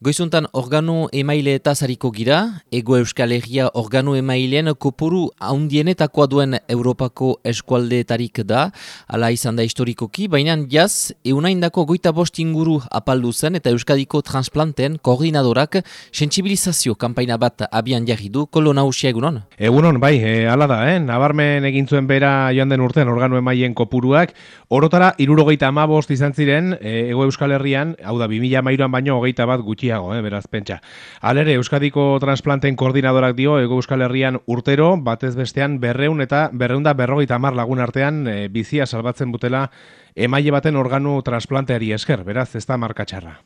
Goizuntan organu emaile eta zariko gira, ego euskal herria organu emaileen kopuru haundienetakoa duen Europako eskualdeetarik da, ala izan da historikoki, baina jaz, eunaindako goita bost inguru apaldu zen eta euskadiko transplanten koordinadorak sensibilizazio kampaina bat abian jarri du, kolo nausia egunon? Egunon, bai, e, ala da, eh? nabarmen egin zuen bera joan den urtean organu emaileen kopuruak, orotara irurogeita ama izan ziren, e, ego euskal herrian, hau da, 2000 mairuan baino hogeita bat gutxi gutxiago, eh, beraz, pentsa. Alere, Euskadiko transplanten koordinadorak dio, Ego Euskal Herrian urtero, batez bestean berreun eta berreunda berrogeita mar lagun artean e, bizia salbatzen butela emaile baten organu transplanteari esker, beraz, ez da markatxarra.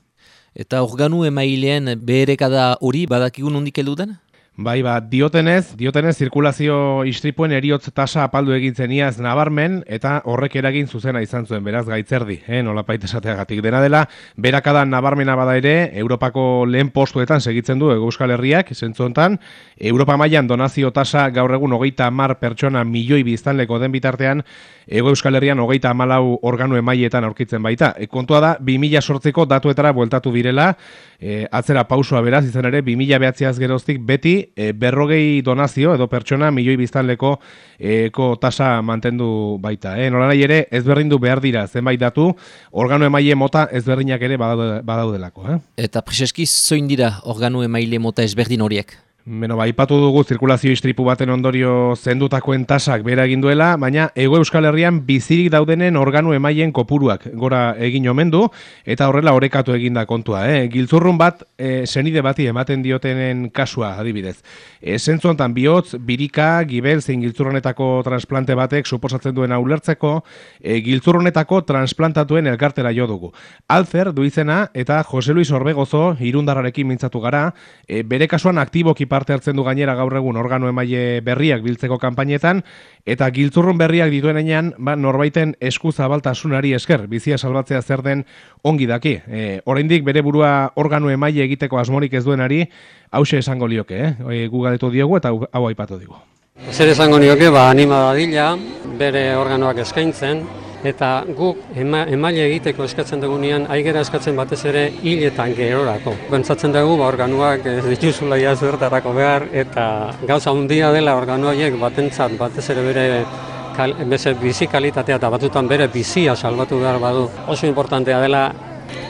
Eta organu emailean beherekada hori badakigun hundik den? Bai, ba, diotenez, diotenez, zirkulazio istripuen eriotz tasa apaldu egintzen iaz nabarmen, eta horrek eragin zuzena izan zuen, beraz, gaitzerdi, eh, nola paite esateagatik. Dena dela, berakada nabarmena bada ere, Europako lehen postuetan segitzen du Euskal Herriak, zentzu hontan, Europa mailan donazio tasa gaur egun hogeita mar pertsona milioi biztanleko den bitartean, Ego Euskal Herrian hogeita amalau organu emaietan aurkitzen baita. E, kontua da, 2000 sortzeko datuetara bueltatu direla, e, atzera pausua beraz, izan ere, 2000 behatziaz geroztik beti e, berrogei donazio edo pertsona milioi biztanleko eko tasa mantendu baita. E, Nola nahi ere, ezberdindu behar dira zenbait datu, organu emaile mota ezberdinak ere badaudelako. Eh? Eta preseski zoin dira organu emaile mota ezberdin horiek? Beno, ba, ipatu dugu zirkulazio istripu baten ondorio zendutakoen tasak bera egin duela, baina Ego Euskal Herrian bizirik daudenen organu emaien kopuruak gora egin omen du, eta horrela orekatu eginda kontua. Eh? Giltzurrun bat, e, senide bati ematen diotenen kasua, adibidez. E, Zentzu honetan, bihotz, birika, gibel, zein giltzurronetako transplante batek suposatzen duen ulertzeko, e, giltzurronetako transplantatuen elkartera jo dugu. Alzer, duizena, eta Jose Luis Orbegozo, irundarrarekin mintzatu gara, e, bere kasuan aktiboki parte hartzen du gainera gaur egun organo emaile berriak biltzeko kanpainetan eta giltzurrun berriak dituen enean, ba, norbaiten esku zabaltasunari esker, bizia salbatzea zer den ongi daki. E, oraindik bere burua organo emaile egiteko asmorik ez duenari, hause esango lioke, eh? E, gugaletu diogu eta hau aipatu digu. Zer esango nioke, ba, anima dadila, bere organoak eskaintzen, eta guk ema, emaile egiteko eskatzen dugunean aigera eskatzen batez ere hiletan gerorako. Pentsatzen dugu ba, organuak ez dituzula ja zertarako behar eta gauza handia dela organuaiek batentzat batez ere bere kal, beze bizi kalitatea eta batutan bere bizia salbatu behar badu. Oso importantea dela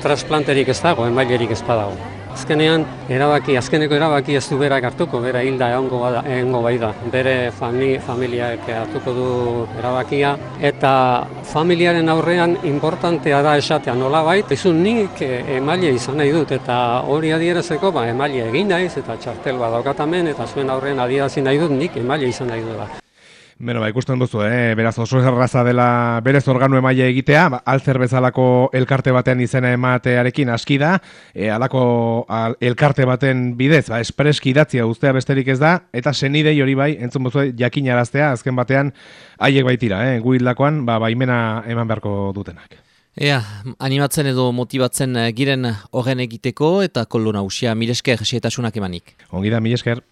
trasplanterik ez dago, emailerik ez badago. Azkenean, erabaki, azkeneko erabaki ez du berak hartuko, bera hilda egongo bada, egongo bai da. Bere fami, familiak hartuko du erabakia. Eta familiaren aurrean importantea da esatea nola bait, izun nik emaile izan nahi dut, eta hori adierazeko, ba, emaile egin naiz, eta txartel badaukatamen, eta zuen aurrean adierazi nahi dut, nik emaile izan nahi dut. Beno, ba, ikusten duzu, eh? beraz oso erraza dela berez organu emaile egitea, ba, alzer bezalako elkarte batean izena ematearekin aski da, e, alako elkarte baten bidez, ba, espreski idatzia guztea besterik ez da, eta senidei hori bai, entzun bozu, jakin araztea, azken batean, haiek baitira, eh? guildakoan, ba, baimena eman beharko dutenak. Ea, animatzen edo motibatzen eh, giren horren egiteko eta kolona usia, milesker, xeetasunak emanik. Ongi da, milesker.